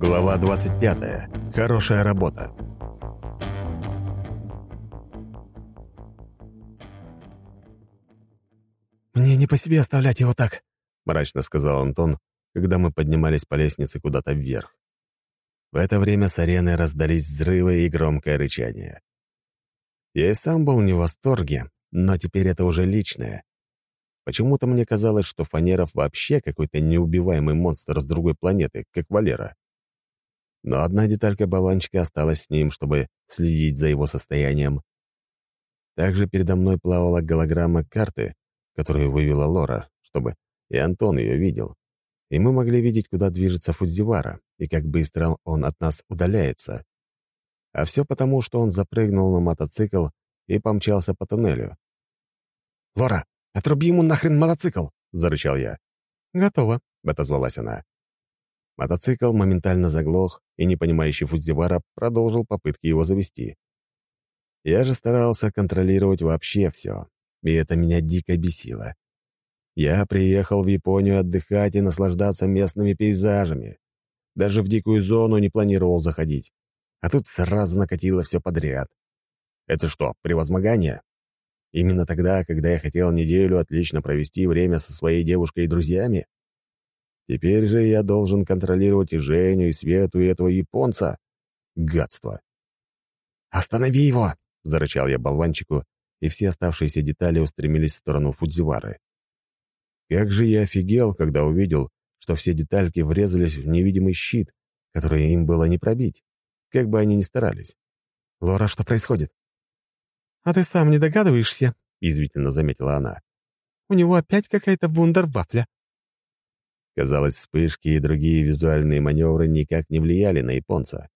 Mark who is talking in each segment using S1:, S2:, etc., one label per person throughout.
S1: Глава 25. Хорошая работа.
S2: «Мне не по себе оставлять его так», —
S1: мрачно сказал Антон, когда мы поднимались по лестнице куда-то вверх. В это время с арены раздались взрывы и громкое рычание. Я и сам был не в восторге, но теперь это уже личное. Почему-то мне казалось, что Фанеров вообще какой-то неубиваемый монстр с другой планеты, как Валера. Но одна деталька баллончика осталась с ним, чтобы следить за его состоянием. Также передо мной плавала голограмма карты, которую вывела Лора, чтобы и Антон ее видел. И мы могли видеть, куда движется Фудзивара и как быстро он от нас удаляется. А все потому, что он запрыгнул на мотоцикл и помчался по туннелю.
S2: «Лора, Отруби ему нахрен мотоцикл!»
S1: — зарычал я.
S2: «Готово», —
S1: отозвалась она. Мотоцикл моментально заглох, и непонимающий Фудзивара продолжил попытки его завести. Я же старался контролировать вообще все, и это меня дико бесило. Я приехал в Японию отдыхать и наслаждаться местными пейзажами. Даже в дикую зону не планировал заходить. А тут сразу накатило все подряд. Это что, превозмогание? Именно тогда, когда я хотел неделю отлично провести время со своей девушкой и друзьями? Теперь же я должен контролировать и Женю, и Свету, и этого японца. Гадство.
S2: «Останови его!»
S1: — зарычал я болванчику, и все оставшиеся детали устремились в сторону Фудзивары. Как же я офигел, когда увидел, что все детальки врезались в невидимый щит, который им было не пробить, как бы они ни старались.
S2: «Лора, что происходит?»
S3: «А ты сам не догадываешься?»
S1: — язвительно заметила она.
S3: «У него опять какая-то вундервафля».
S1: Казалось, вспышки и другие визуальные маневры никак не влияли на японца.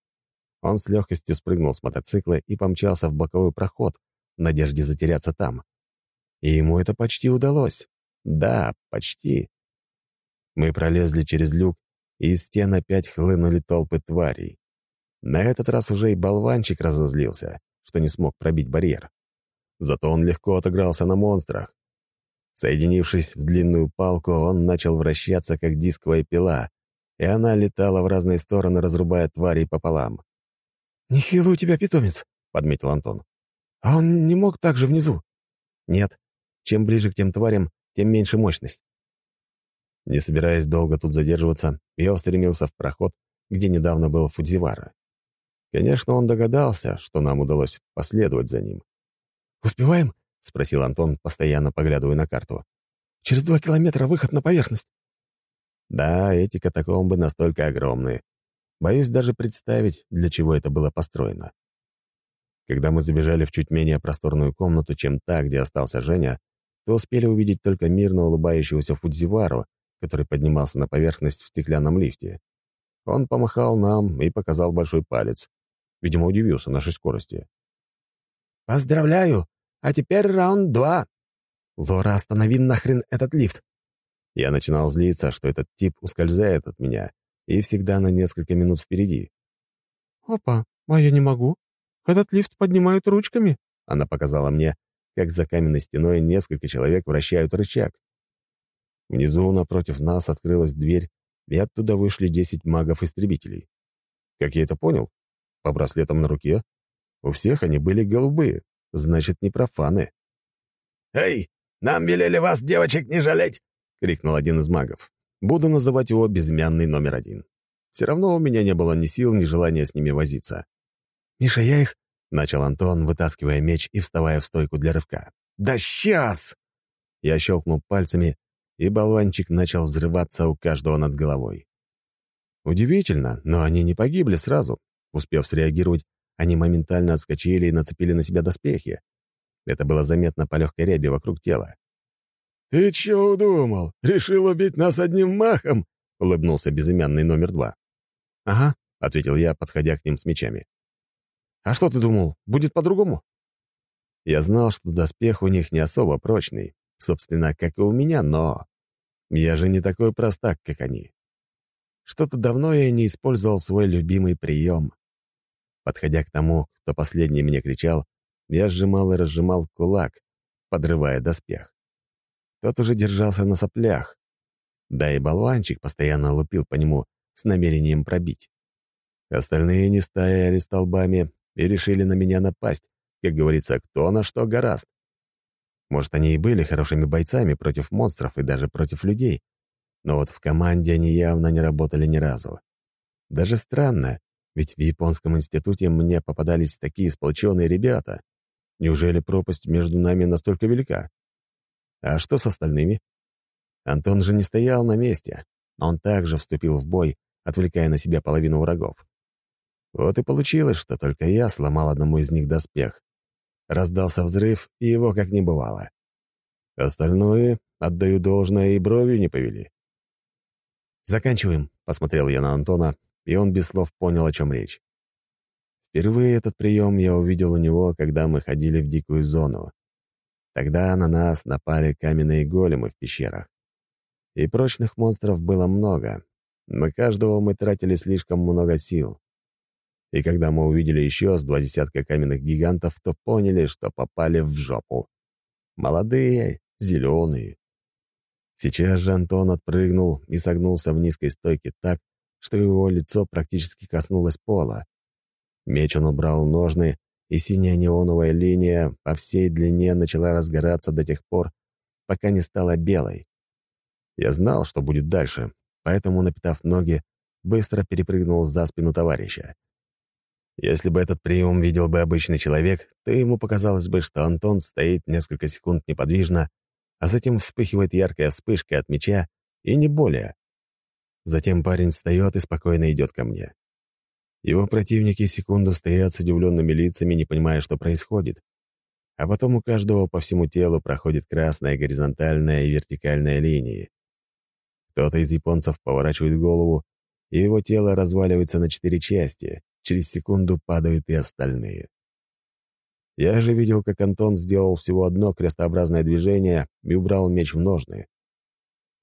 S1: Он с легкостью спрыгнул с мотоцикла и помчался в боковой проход, в надежде затеряться там. И ему это почти удалось. Да, почти. Мы пролезли через люк, и из стен опять хлынули толпы тварей. На этот раз уже и болванчик разозлился, что не смог пробить барьер. Зато он легко отыгрался на монстрах. Соединившись в длинную палку, он начал вращаться, как дисковая пила, и она летала в разные стороны, разрубая тварей пополам.
S2: «Нехилый у тебя питомец», — подметил Антон. «А он не мог так же внизу?»
S1: «Нет. Чем ближе к тем тварям, тем меньше мощность». Не собираясь долго тут задерживаться, я устремился в проход, где недавно был Фудзивара. Конечно, он догадался, что нам удалось последовать за ним.
S2: «Успеваем?»
S1: — спросил Антон, постоянно поглядывая на карту.
S2: «Через два километра выход на поверхность».
S1: Да, эти катакомбы настолько огромные. Боюсь даже представить, для чего это было построено. Когда мы забежали в чуть менее просторную комнату, чем та, где остался Женя, то успели увидеть только мирно улыбающегося Фудзивару, который поднимался на поверхность в стеклянном лифте. Он помахал нам и показал большой палец. Видимо, удивился нашей скорости.
S2: «Поздравляю! А теперь раунд два!»
S1: «Лора, останови нахрен этот лифт!» Я начинал злиться, что этот тип ускользает от меня и всегда на несколько минут впереди.
S3: «Опа, а я не могу. Этот лифт поднимают ручками».
S1: Она показала мне, как за каменной стеной несколько человек вращают рычаг. Внизу напротив нас открылась дверь, и оттуда вышли десять магов-истребителей. Как я это понял? По браслетам на руке? У всех они были голубые, значит, не профаны.
S2: «Эй, нам велели вас, девочек, не жалеть!» — крикнул один из магов.
S1: Буду называть его безымянный номер один. Все равно у меня не было ни сил, ни желания с ними возиться.
S2: «Миша, я их...»
S1: — начал Антон, вытаскивая меч и вставая в стойку для рывка.
S2: «Да сейчас!»
S1: Я щелкнул пальцами, и болванчик начал взрываться у каждого над головой. Удивительно, но они не погибли сразу. Успев среагировать, они моментально отскочили и нацепили на себя доспехи. Это было заметно по легкой рябе вокруг тела.
S2: «Ты чё удумал? Решил убить нас одним махом?» — улыбнулся безымянный номер два.
S1: «Ага», — ответил я, подходя к ним с мечами. «А что ты думал, будет по-другому?» Я знал, что доспех у них не особо прочный, собственно, как и у меня, но... Я же не такой простак, как они. Что-то давно я не использовал свой любимый прием. Подходя к тому, кто последний мне кричал, я сжимал и разжимал кулак, подрывая доспех. Тот уже держался на соплях. Да и болванчик постоянно лупил по нему с намерением пробить. Остальные не стояли столбами и решили на меня напасть, как говорится, кто на что гораст. Может, они и были хорошими бойцами против монстров и даже против людей, но вот в команде они явно не работали ни разу. Даже странно, ведь в японском институте мне попадались такие сплоченные ребята. Неужели пропасть между нами настолько велика? А что с остальными? Антон же не стоял на месте. Он также вступил в бой, отвлекая на себя половину врагов. Вот и получилось, что только я сломал одному из них доспех. Раздался взрыв, и его как не бывало. Остальное, отдаю должное, и бровью не повели. «Заканчиваем», — посмотрел я на Антона, и он без слов понял, о чем речь. Впервые этот прием я увидел у него, когда мы ходили в дикую зону. Тогда на нас напали каменные големы в пещерах. И прочных монстров было много. На каждого мы тратили слишком много сил. И когда мы увидели еще с два десятка каменных гигантов, то поняли, что попали в жопу. Молодые, зеленые. Сейчас же Антон отпрыгнул и согнулся в низкой стойке так, что его лицо практически коснулось пола. Меч он убрал ножны, и синяя неоновая линия по всей длине начала разгораться до тех пор, пока не стала белой. Я знал, что будет дальше, поэтому, напитав ноги, быстро перепрыгнул за спину товарища. Если бы этот прием видел бы обычный человек, то ему показалось бы, что Антон стоит несколько секунд неподвижно, а затем вспыхивает яркая вспышка от меча, и не более. Затем парень встает и спокойно идет ко мне. Его противники секунду стоят с удивленными лицами, не понимая, что происходит. А потом у каждого по всему телу проходит красная горизонтальная и вертикальная линии. Кто-то из японцев поворачивает голову, и его тело разваливается на четыре части, Через секунду падают и остальные. Я же видел, как Антон сделал всего одно крестообразное движение и убрал меч в ножны.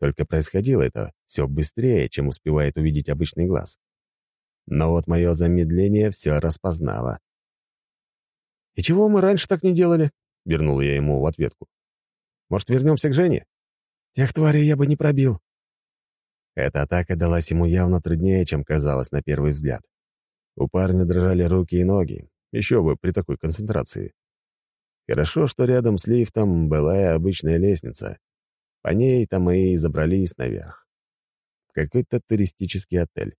S1: Только происходило это все быстрее, чем успевает увидеть обычный глаз. Но вот мое замедление все распознало. «И чего мы раньше так не делали?» — вернул я ему в ответку. «Может, вернемся к Жене?» «Тех тварей я бы не пробил». Эта атака далась ему явно труднее, чем казалось на первый взгляд. У парня дрожали руки и ноги. Еще бы при такой концентрации. Хорошо, что рядом с лифтом была и обычная лестница. По ней-то мы и забрались наверх. Какой-то туристический отель.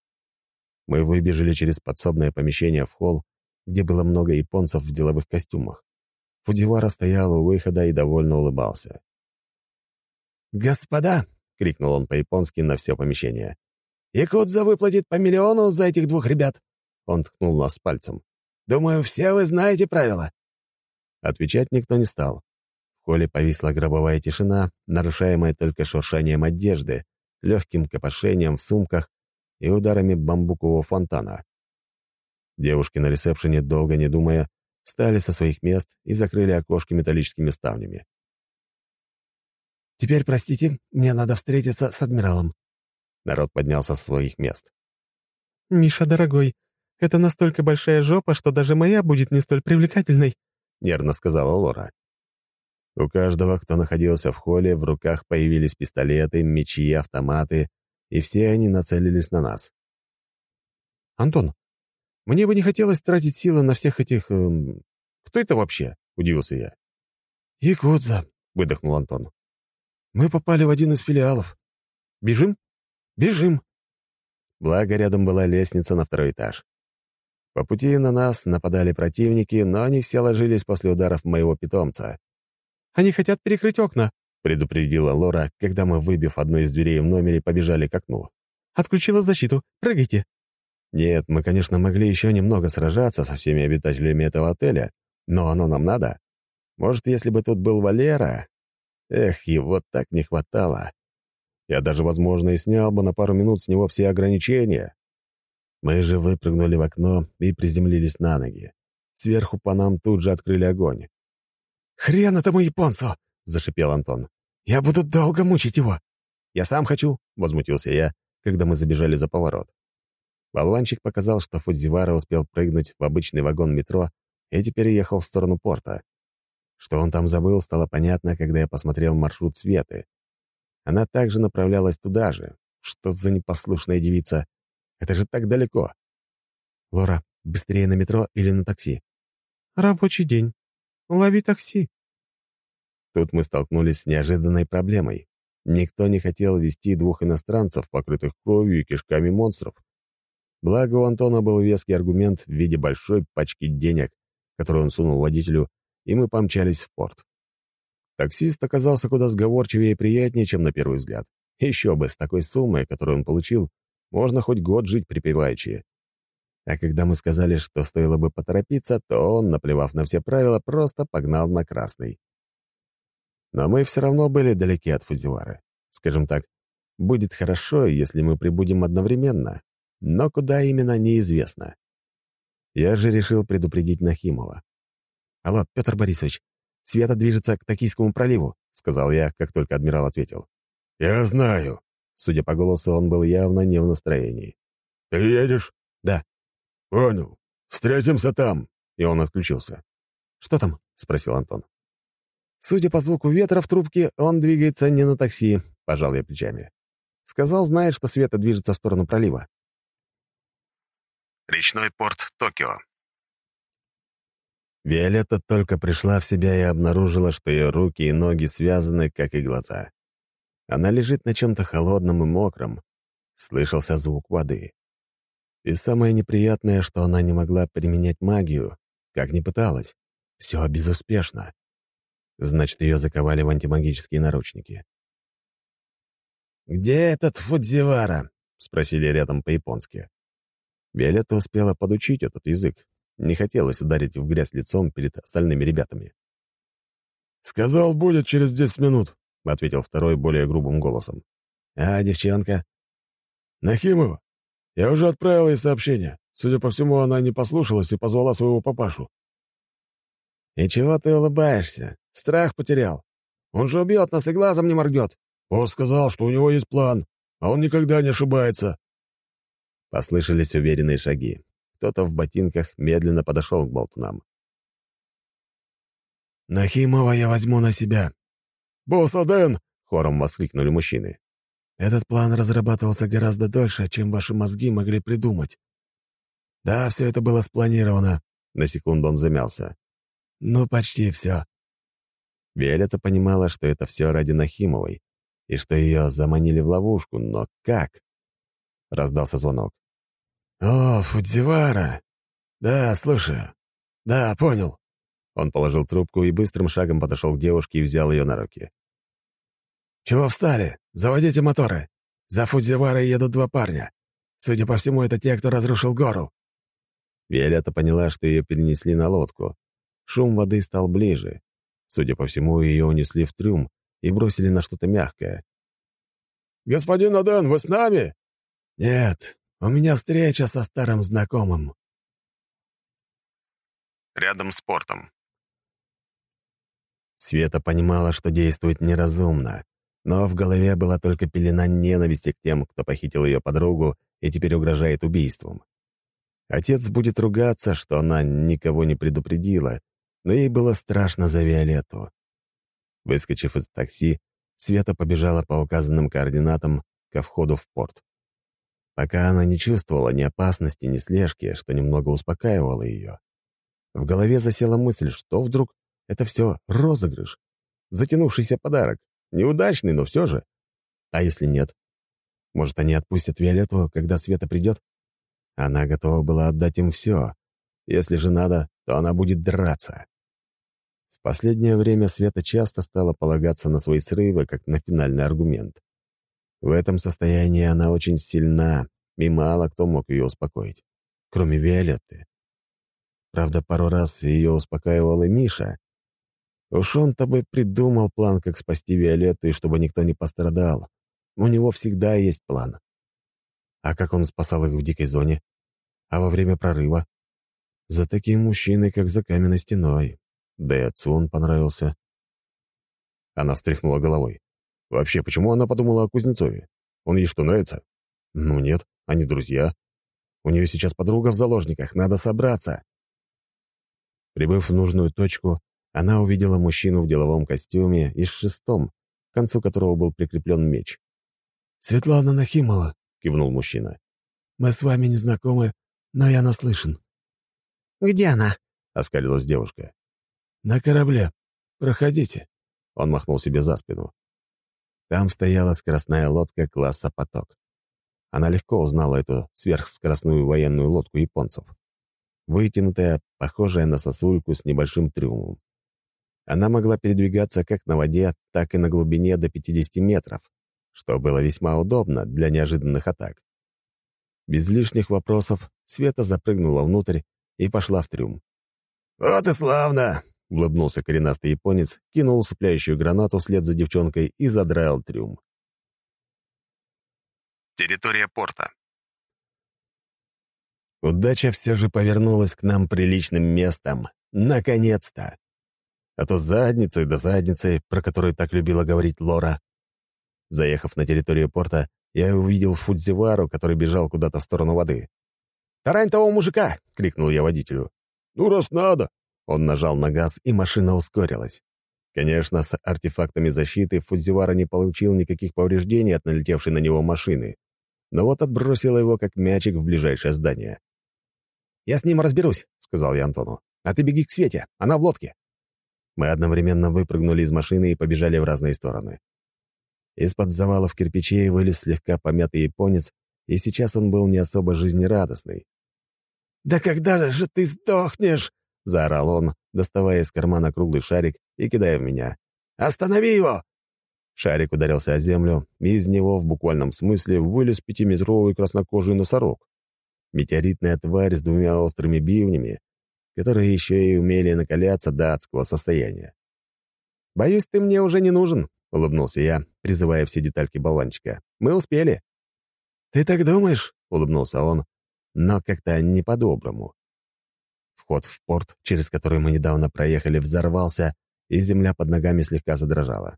S1: Мы выбежали через подсобное помещение в холл, где было много японцев в деловых костюмах. Фудивара стоял у выхода и довольно улыбался. «Господа!» — крикнул он по-японски на все помещение. «Якудза выплатит по миллиону за этих двух ребят!» Он ткнул нас пальцем. «Думаю, все вы знаете правила». Отвечать никто не стал. В холле повисла гробовая тишина, нарушаемая только шуршанием одежды, легким копошением в сумках и ударами бамбукового фонтана. Девушки на ресепшене, долго не думая, встали со своих мест и закрыли окошки металлическими ставнями. «Теперь, простите, мне надо встретиться с адмиралом». Народ поднялся со своих мест.
S3: «Миша, дорогой, это настолько большая жопа, что даже моя будет не столь привлекательной», —
S1: нервно сказала Лора. У каждого, кто находился в холле, в руках появились пистолеты, мечи, автоматы, и все они нацелились на нас.
S3: «Антон, мне бы не хотелось тратить силы на всех этих... Эм... Кто это вообще?» — удивился я.
S2: «Якудза», — выдохнул Антон. «Мы попали в один из филиалов.
S3: Бежим?»
S2: «Бежим».
S1: Благо, рядом была лестница на второй этаж. По пути на нас нападали противники, но они все ложились после ударов моего питомца.
S3: «Они хотят перекрыть окна», —
S1: предупредила Лора, когда мы, выбив одну из дверей в номере, побежали к окну.
S3: «Отключила защиту. Прыгайте».
S1: Нет, мы, конечно, могли еще немного сражаться со всеми обитателями этого отеля, но оно нам надо. Может, если бы тут был Валера? Эх, его так не хватало. Я даже, возможно, и снял бы на пару минут с него все ограничения. Мы же выпрыгнули в окно и приземлились на ноги. Сверху по нам тут же открыли огонь.
S2: «Хрен этому японцу!» — зашипел Антон. «Я буду долго мучить его!»
S1: «Я сам хочу!» — возмутился я, когда мы забежали за поворот. Болванчик показал, что Фудзивара успел прыгнуть в обычный вагон метро и теперь ехал в сторону порта. Что он там забыл, стало понятно, когда я посмотрел маршрут Светы. Она также направлялась туда же. Что за непослушная девица? Это же так далеко.
S3: «Лора, быстрее на метро или на такси?» «Рабочий день. Лови такси». Тут мы столкнулись с неожиданной проблемой. Никто не хотел вести двух иностранцев, покрытых кровью и кишками монстров. Благо у Антона был веский аргумент в виде большой пачки денег, которую он сунул водителю, и мы помчались в порт. Таксист оказался куда сговорчивее и приятнее, чем на первый взгляд. Еще бы, с такой суммой, которую он получил, можно хоть год жить припеваючи. А когда мы сказали, что стоило бы поторопиться, то он, наплевав на все правила, просто погнал на красный. Но мы все равно были далеки от Фудзивары. Скажем так, будет хорошо, если мы прибудем одновременно, но куда именно, неизвестно. Я же решил предупредить Нахимова. «Алло, Петр Борисович, Света движется к Токийскому проливу», — сказал я, как только адмирал ответил.
S2: «Я знаю».
S3: Судя по голосу, он был явно не в настроении.
S2: «Ты едешь?»
S3: «Да».
S2: «Понял. Встретимся там».
S3: И он отключился. «Что там?» — спросил Антон. Судя по звуку ветра в трубке, он двигается не на такси, пожал я плечами. Сказал, знает, что Света движется в сторону пролива.
S1: Речной порт Токио.
S3: Виолетта только пришла в себя и обнаружила, что ее руки и ноги связаны, как и глаза. Она лежит на чем-то холодном и мокром. Слышался звук воды. И самое неприятное, что она не могла применять магию, как ни пыталась. Все безуспешно. Значит, ее заковали в антимагические наручники. «Где этот Фудзивара?» — спросили рядом по-японски. Виолетта успела подучить этот язык. Не хотелось ударить в грязь лицом перед остальными ребятами.
S2: «Сказал, будет через десять минут», — ответил второй более грубым голосом.
S3: «А девчонка?»
S2: «Нахимова. Я уже отправил ей сообщение. Судя по всему, она не послушалась и позвала своего папашу».
S3: «И чего ты улыбаешься? Страх потерял. Он же убьет нас и глазом не моргнет».
S2: «Он сказал, что у него есть план, а он никогда не ошибается».
S3: Послышались уверенные шаги. Кто-то в ботинках медленно подошел к болтунам.
S2: «Нахимова я возьму на себя».
S3: «Босс Аден!» — хором воскликнули мужчины.
S2: «Этот план разрабатывался гораздо дольше, чем ваши мозги могли придумать. Да, все это было спланировано».
S3: На секунду он замялся.
S2: «Ну, почти все.
S3: Виолетта понимала, что это все ради Нахимовой, и что ее заманили в ловушку, но как? Раздался звонок.
S2: «О, Фудзивара! Да, слушаю. Да, понял».
S3: Он положил трубку и быстрым шагом подошел к девушке и взял ее на руки.
S2: «Чего встали? Заводите моторы. За Фудзиварой едут два парня. Судя по всему, это те, кто разрушил гору».
S3: Виолетта поняла, что ее перенесли на лодку. Шум воды стал ближе. Судя по всему, ее унесли в трюм и бросили на что-то мягкое.
S2: «Господин Аден, вы с нами?» «Нет, у меня встреча со старым знакомым».
S1: Рядом с портом.
S3: Света понимала, что действует неразумно, но в голове была только пелена ненависти к тем, кто похитил ее подругу и теперь угрожает убийством. Отец будет ругаться, что она никого не предупредила, но ей было страшно за Виолетту. Выскочив из такси, Света побежала по указанным координатам ко входу в порт. Пока она не чувствовала ни опасности, ни слежки, что немного успокаивало ее. В голове засела мысль, что вдруг это все розыгрыш, затянувшийся подарок, неудачный, но все же. А если нет? Может, они отпустят Виолетту, когда Света придет? Она готова была отдать им все. Если же надо, то она будет драться последнее время Света часто стала полагаться на свои срывы как на финальный аргумент. В этом состоянии она очень сильна, и мало кто мог ее успокоить, кроме Виолетты. Правда, пару раз ее успокаивал и Миша. Уж он-то бы придумал план, как спасти Виолетту, и чтобы никто не пострадал. У него всегда есть план. А как он спасал их в дикой зоне? А во время прорыва? За такие мужчины, как за каменной стеной. Да и отцу он понравился. Она встряхнула головой. Вообще, почему она подумала о Кузнецове? Он ей что, нравится? Ну нет, они друзья. У нее сейчас подруга в заложниках, надо собраться. Прибыв в нужную точку, она увидела мужчину в деловом костюме и с шестом, к концу которого был прикреплен меч.
S2: «Светлана Нахимова», —
S3: кивнул мужчина.
S2: «Мы с вами не знакомы, но я наслышан».
S4: «Где она?»
S3: — оскалилась девушка.
S2: «На корабле. Проходите».
S3: Он махнул себе за спину. Там стояла скоростная лодка класса «Поток». Она легко узнала эту сверхскоростную военную лодку японцев. Вытянутая, похожая на сосульку с небольшим трюмом. Она могла передвигаться как на воде, так и на глубине до 50 метров, что было весьма удобно для неожиданных атак. Без лишних вопросов Света запрыгнула внутрь и пошла в трюм.
S2: «Вот и славно!»
S3: — улыбнулся коренастый японец, кинул усыпляющую гранату вслед за девчонкой и задраил трюм.
S1: Территория порта.
S3: Удача все же повернулась к нам приличным местом. Наконец-то! А то задницей да задницей, про которую так любила говорить Лора. Заехав на территорию порта, я увидел Фудзивару, который бежал куда-то в сторону воды. «Тарань того мужика!» — крикнул я водителю.
S2: «Ну, раз надо!»
S3: Он нажал на газ, и машина ускорилась. Конечно, с артефактами защиты Фудзивара не получил никаких повреждений от налетевшей на него машины, но вот отбросила его как мячик в ближайшее здание. «Я с ним разберусь», — сказал я Антону. «А ты беги к Свете, она в лодке». Мы одновременно выпрыгнули из машины и побежали в разные стороны. Из-под завалов кирпичей вылез слегка помятый японец, и сейчас он был не особо жизнерадостный.
S2: «Да когда же ты сдохнешь?»
S3: — заорал он, доставая из кармана круглый шарик и кидая в меня.
S2: «Останови его!»
S3: Шарик ударился о землю, и из него в буквальном смысле вылез пятиметровый краснокожий носорог. Метеоритная тварь с двумя острыми бивнями, которые еще и умели накаляться до адского состояния. «Боюсь, ты мне уже не нужен», — улыбнулся я, призывая все детальки болванчика. «Мы успели».
S2: «Ты так думаешь?»
S3: — улыбнулся он, но как-то не по-доброму. Вход в порт, через который мы недавно проехали, взорвался, и земля под ногами слегка задрожала.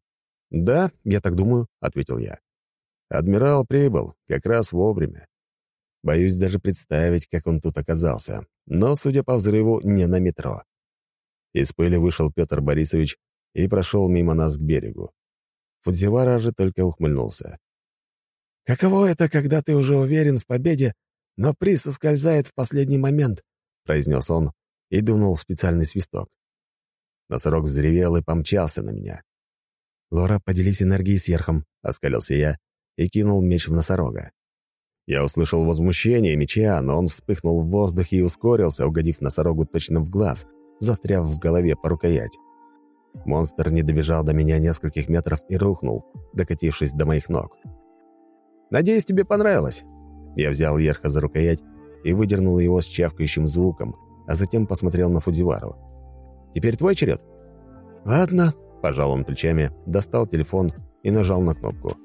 S3: «Да, я так думаю», — ответил я. «Адмирал прибыл, как раз вовремя. Боюсь даже представить, как он тут оказался, но, судя по взрыву, не на метро». Из пыли вышел Петр Борисович и прошел мимо нас к берегу. Фудзивара же только ухмыльнулся.
S2: «Каково это, когда ты уже уверен в победе, но приз ускользает в последний момент?»
S3: — произнес он и дунул в специальный свисток. Носорог взревел и помчался на меня. «Лора, поделись энергией с Ерхом», — оскалился я и кинул меч в носорога. Я услышал возмущение меча, но он вспыхнул в воздухе и ускорился, угодив носорогу точно в глаз, застряв в голове по рукоять. Монстр не добежал до меня нескольких метров и рухнул, докатившись до моих ног. «Надеюсь, тебе понравилось». Я взял Ерха за рукоять и выдернул его с чавкающим звуком, а затем посмотрел на Фудзивару. «Теперь твой черед?»
S2: «Ладно», –
S3: пожал он плечами, достал телефон и нажал на кнопку.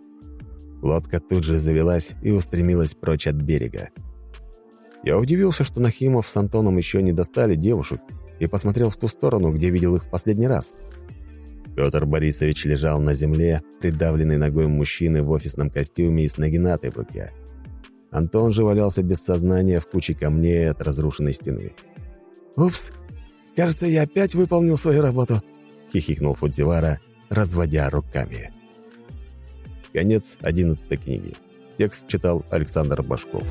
S3: Лодка тут же завелась и устремилась прочь от берега. Я удивился, что Нахимов с Антоном еще не достали девушек, и посмотрел в ту сторону, где видел их в последний раз. Петр Борисович лежал на земле, придавленный ногой мужчины в офисном костюме и с нагинатой в руке. Антон же валялся без сознания в куче камней от разрушенной стены.
S2: «Упс, кажется, я опять выполнил свою работу», —
S3: хихикнул Фудзивара, разводя руками. Конец 11 книги. Текст читал Александр Башков.